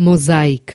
موزايك